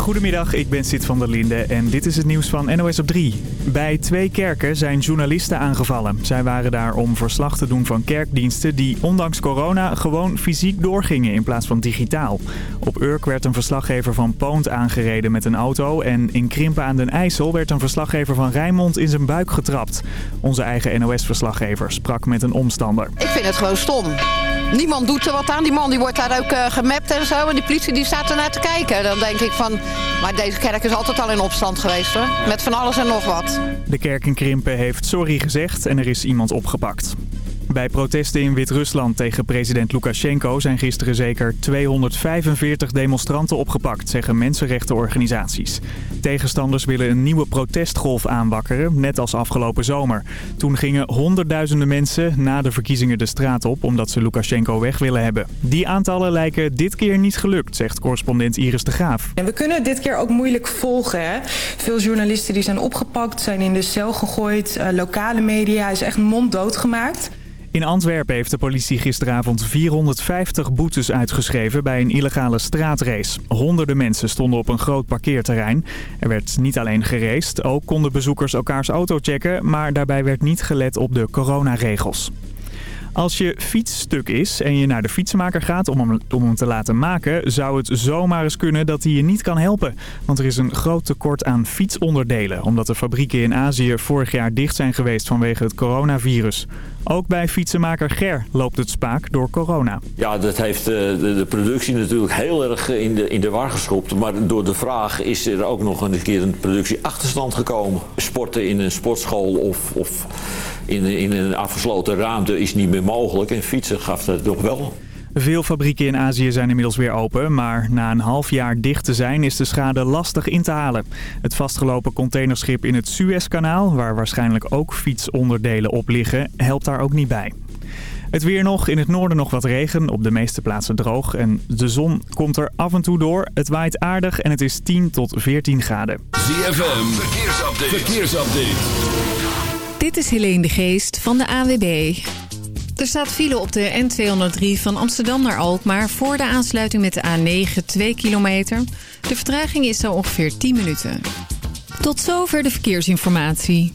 Goedemiddag, ik ben Sid van der Linde en dit is het nieuws van NOS op 3. Bij twee kerken zijn journalisten aangevallen. Zij waren daar om verslag te doen van kerkdiensten die ondanks corona gewoon fysiek doorgingen in plaats van digitaal. Op Urk werd een verslaggever van Poont aangereden met een auto en in Krimpen aan den IJssel werd een verslaggever van Rijnmond in zijn buik getrapt. Onze eigen NOS-verslaggever sprak met een omstander. Ik vind het gewoon stom. Niemand doet er wat aan. Die man die wordt daar ook uh, gemapt en zo. En die politie die staat ernaar te kijken. Dan denk ik van... Maar deze kerk is altijd al in opstand geweest hoor. Met van alles en nog wat. De kerk in Krimpen heeft sorry gezegd en er is iemand opgepakt. Bij protesten in Wit-Rusland tegen president Lukashenko zijn gisteren zeker 245 demonstranten opgepakt, zeggen mensenrechtenorganisaties. Tegenstanders willen een nieuwe protestgolf aanwakkeren, net als afgelopen zomer. Toen gingen honderdduizenden mensen na de verkiezingen de straat op omdat ze Lukashenko weg willen hebben. Die aantallen lijken dit keer niet gelukt, zegt correspondent Iris de Graaf. En we kunnen dit keer ook moeilijk volgen. Veel journalisten die zijn opgepakt, zijn in de cel gegooid. Uh, lokale media is echt monddood gemaakt. In Antwerpen heeft de politie gisteravond 450 boetes uitgeschreven bij een illegale straatrace. Honderden mensen stonden op een groot parkeerterrein. Er werd niet alleen geraced, ook konden bezoekers elkaars auto checken, maar daarbij werd niet gelet op de coronaregels. Als je fiets stuk is en je naar de fietsenmaker gaat om om hem te laten maken... zou het zomaar eens kunnen dat hij je niet kan helpen. Want er is een groot tekort aan fietsonderdelen... omdat de fabrieken in Azië vorig jaar dicht zijn geweest vanwege het coronavirus. Ook bij fietsenmaker Ger loopt het spaak door corona. Ja, dat heeft eh, de, productie natuurlijk heel erg in de, in de war geschopt. Maar door de vraag is er ook nog een keer een productieachterstand gekomen. Sporten in een sportschool of... of in, in een afgesloten ruimte is niet meer mogelijk. En fietsen gaf dat toch wel. Veel fabrieken in Azië zijn inmiddels weer open, maar na een half jaar dicht te zijn is de schade lastig in te halen. Het vastgelopen containerschip in het Suezkanaal, waar waarschijnlijk ook fietsonderdelen op liggen, helpt daar ook niet bij. Het weer nog, in het noorden nog wat regen, op de meeste plaatsen droog en de zon komt er af en toe door. Het waait aardig en het is 10 tot 14 graden. ZFM, verkeersupdate. verkeersupdate. Dit is Helene de Geest van de AWB. Er staat file op de N203 van Amsterdam naar Alkmaar... voor de aansluiting met de A9 2 kilometer. De vertraging is zo ongeveer 10 minuten. Tot zover de verkeersinformatie.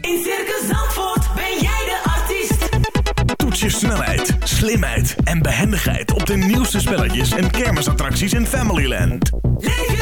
In Circus Zandvoort ben jij de artiest. Toets je snelheid, slimheid en behendigheid... op de nieuwste spelletjes en kermisattracties in Familyland. Leef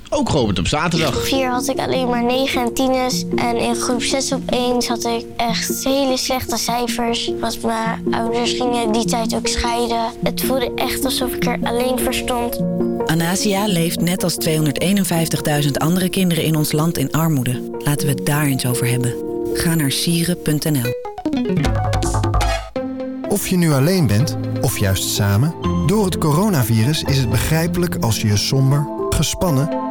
ook geopend op zaterdag. In groep 4 had ik alleen maar 9 en 10's. En in groep 6 op 1 had ik echt hele slechte cijfers. Want mijn ouders gingen die tijd ook scheiden. Het voelde echt alsof ik er alleen voor stond. Anasia leeft net als 251.000 andere kinderen in ons land in armoede. Laten we het daar eens over hebben. Ga naar sieren.nl Of je nu alleen bent, of juist samen... door het coronavirus is het begrijpelijk als je je somber, gespannen...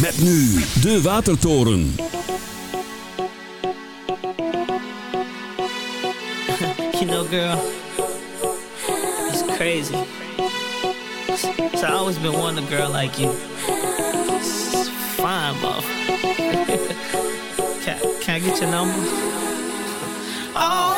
Met nu de Watertoren. You know, girl, it's crazy. So I always been wanting a girl like you. It's fine, buff. can, can I get your number? Oh,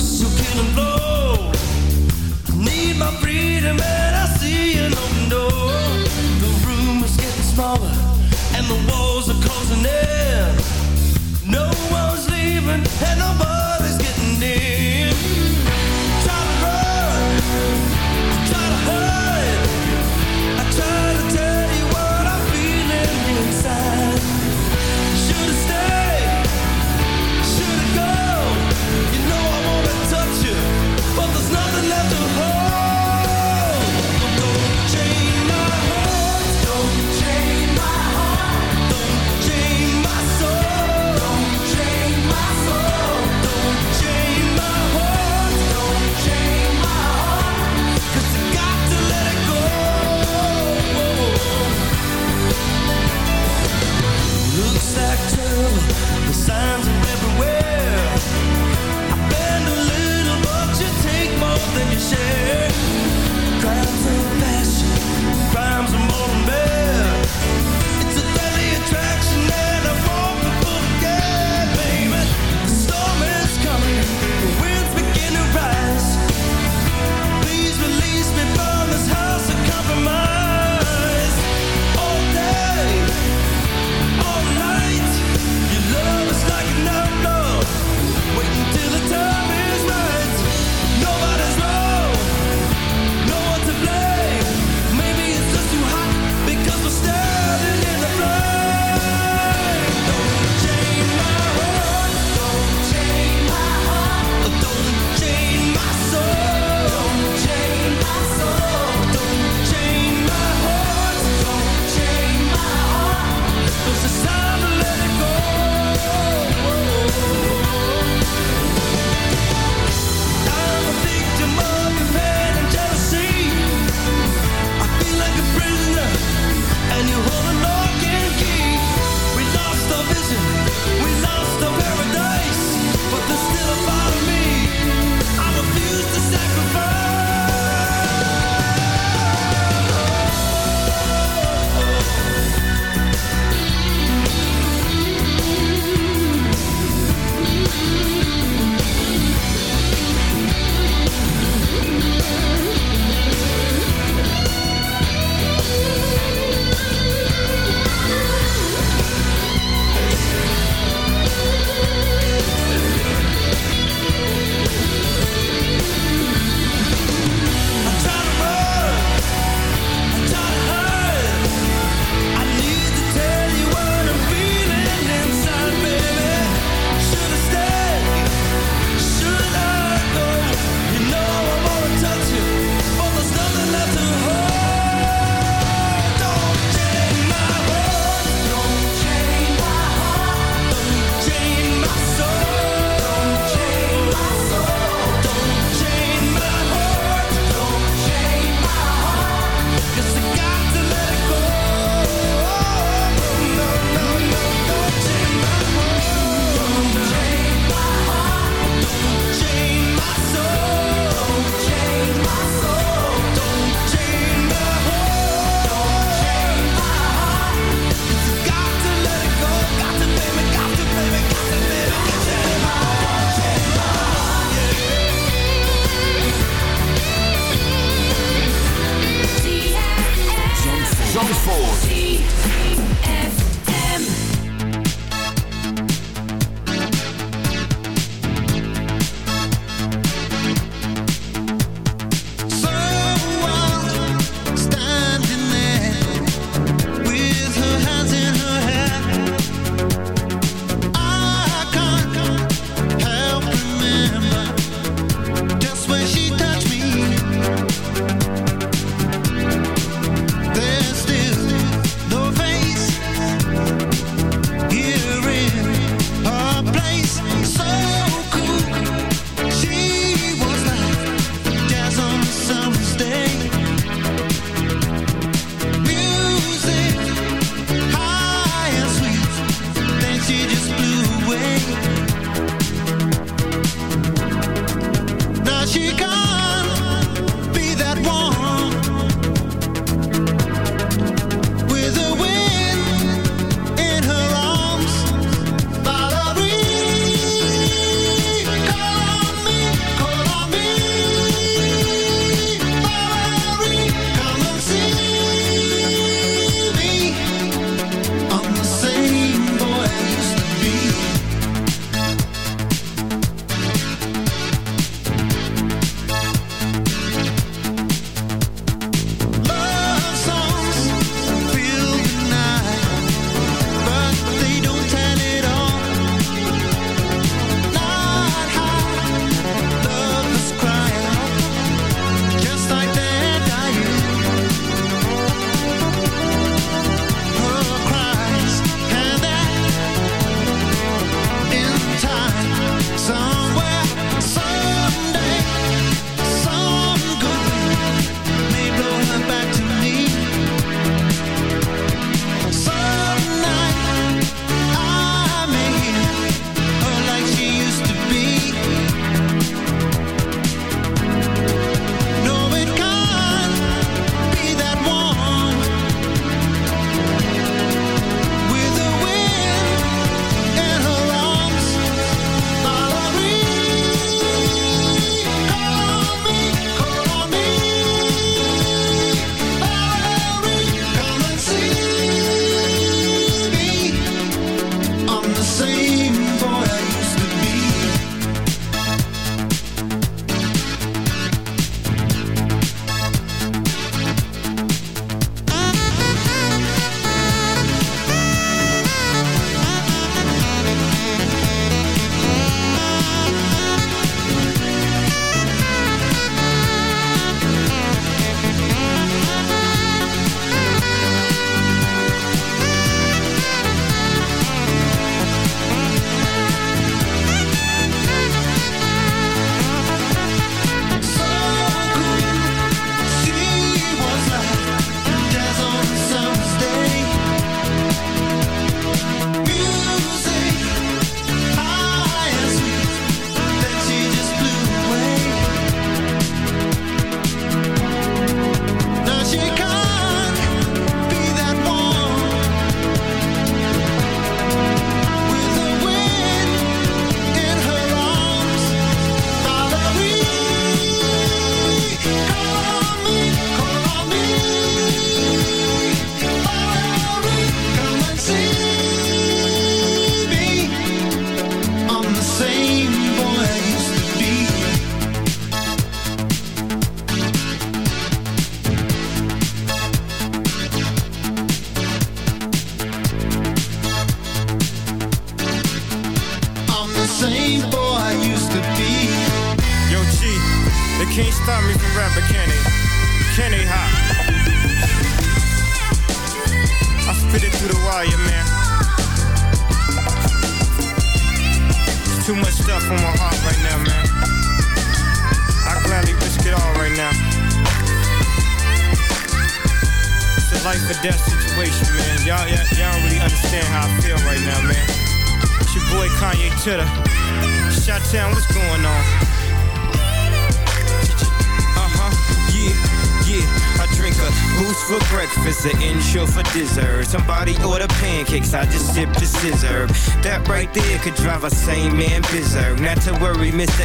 nosso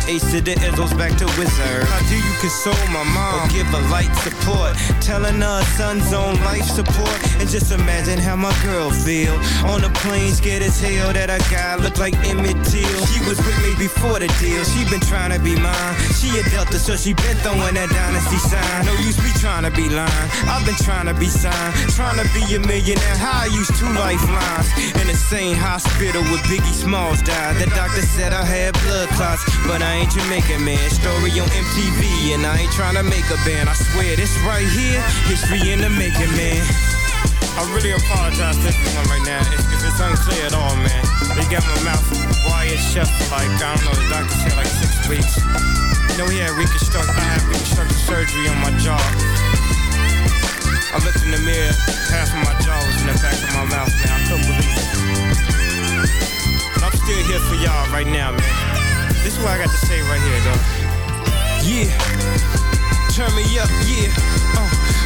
Ace to the Izzles back to Wizard. Console my mom or give her light support? Telling her son's on life support. And just imagine how my girl feel. On the plane, scared as hell that a guy look like Emmett Till. She was with me before the deal. She been trying to be mine. She a Delta, so she been throwing that dynasty sign. No use me trying to be lying. I've been trying to be signed. Trying to be a millionaire. How I used two lifelines. In the same hospital where Biggie Smalls died. The doctor said I had blood clots. But I ain't Jamaican, man. Story on MTV. And I ain't trying to make a band. I swear this right here, history in the making, man. I really apologize to everyone right now if, if it's unclear at all, man. They got my mouth wired shut for like, I don't know, the doctor said like six weeks. You know, he had reconstruct, I had reconstructive surgery on my jaw. I looked in the mirror, half of my jaw was in the back of my mouth, man. I couldn't believe it. But I'm still here for y'all right now, man. This is what I got to say right here, though. Yeah. Turn me up, yeah. Uh,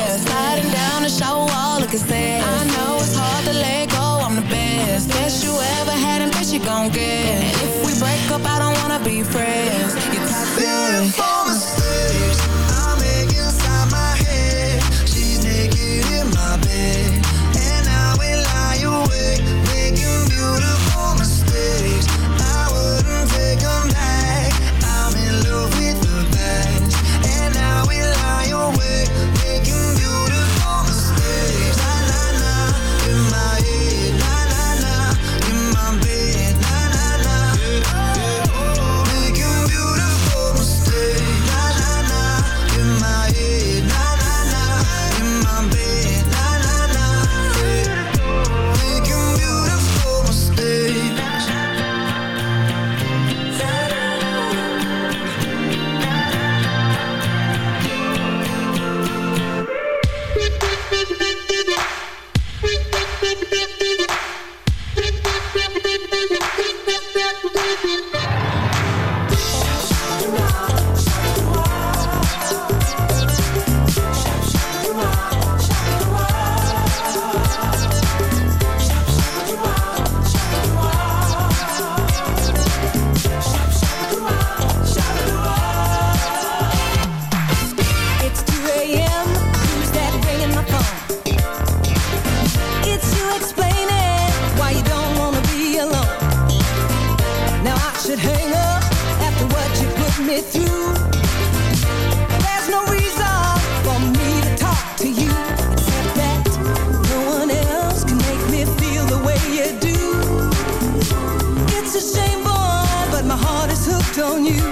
best. Sliding down the shower wall, look sad I know it's hard to let go, I'm the best. Best you ever had and best you gon' get. And if we break up, I don't wanna be friends. on you.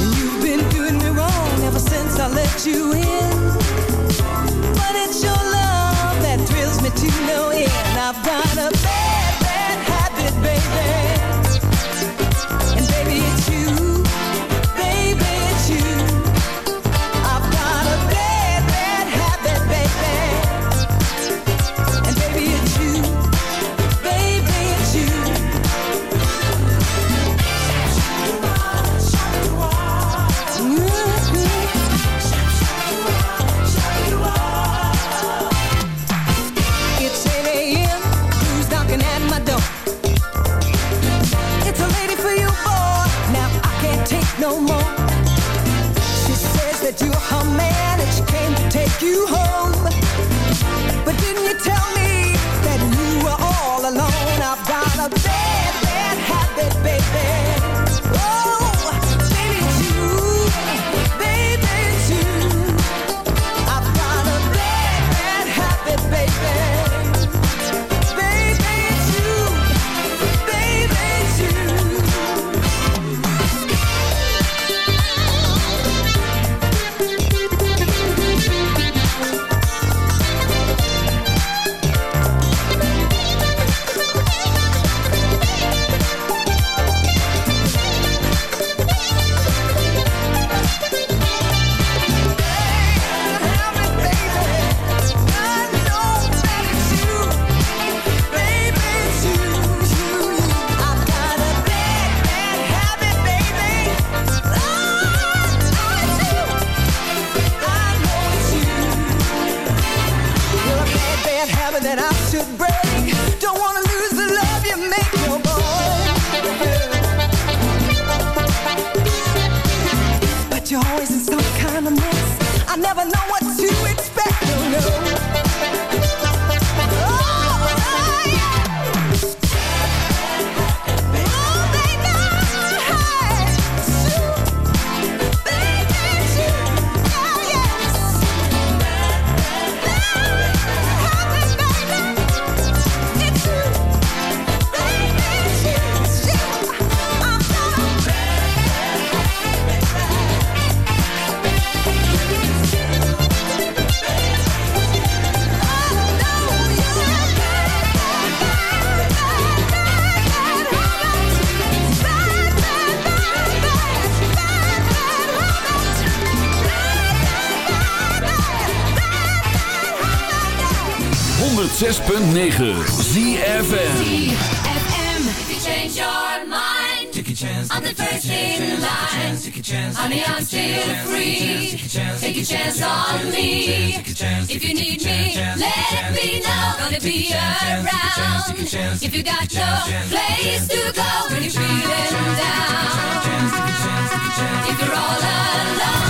And you've been doing me wrong ever since I let you in. that I should break. 106.9 you change your mind. Take a chance. I'm the first in line. Take a chance. Honey, I'm still free. Take a chance on me. If you need me, let me know. Gonna be around. If you got your place to go when you're feeling down. If you're all alone.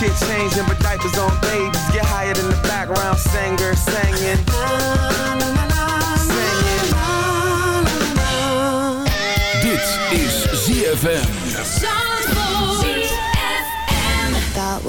Shit changing, but diapers on babies. Get higher than the background singer. Singing. Dit is ZFM.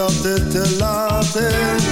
Dat het te laat.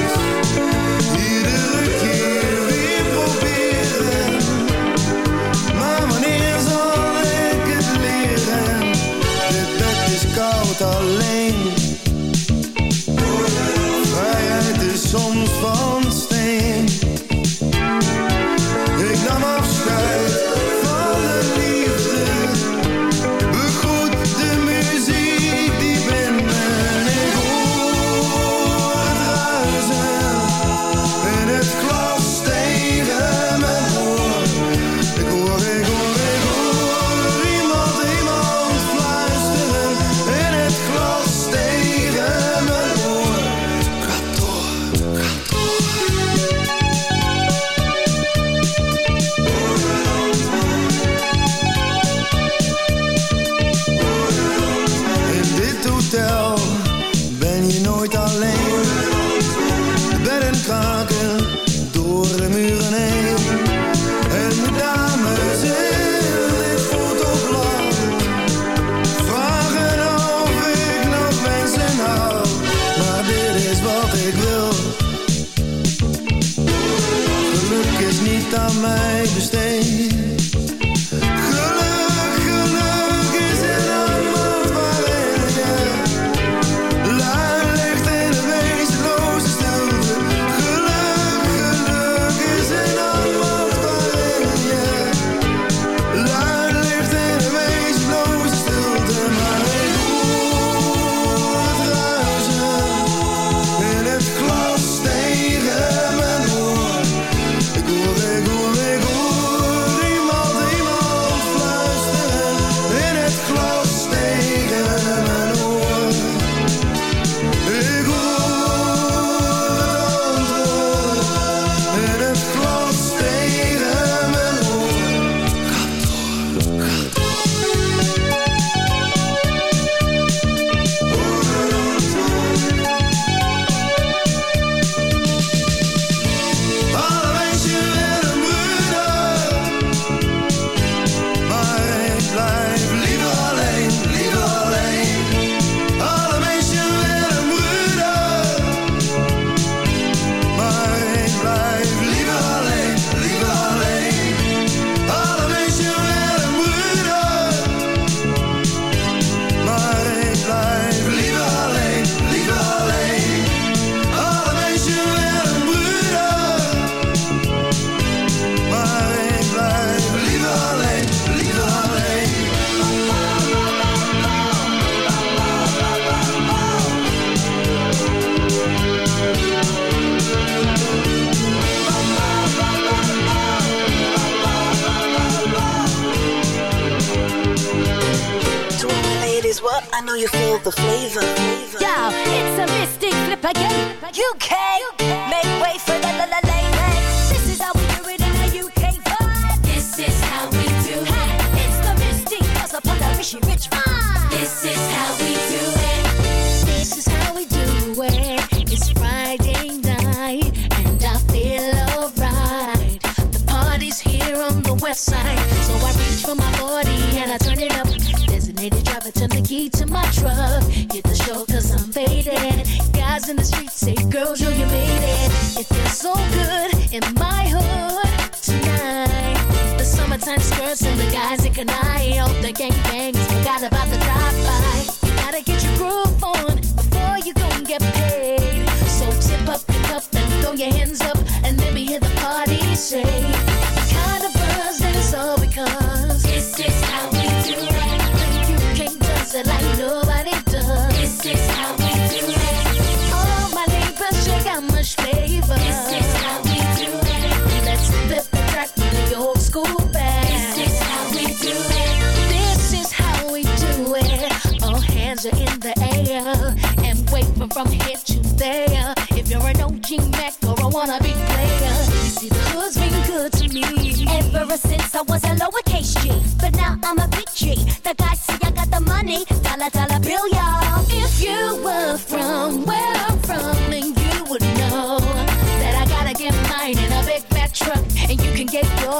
sign. So I reach for my 40 and I turn it up. Designated driver, turn the key to my truck. Hit the show cause I'm faded. Guys in the streets say, girls, yo, you made it. It feels so good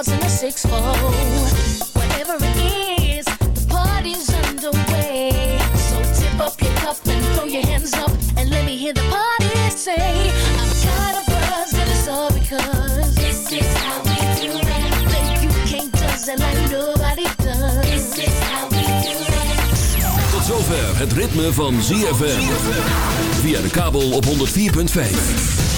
swords in a six-fold. Whatever it is, the party's underway. So tip up your cup and throw your hands up and let me hear the party say, I'm got a buzz and it's all because this is how we do it. Like you can't does like nobody does. This is how we do it. Tot zover het ritme van ZFM. Via de kabel op 104.5.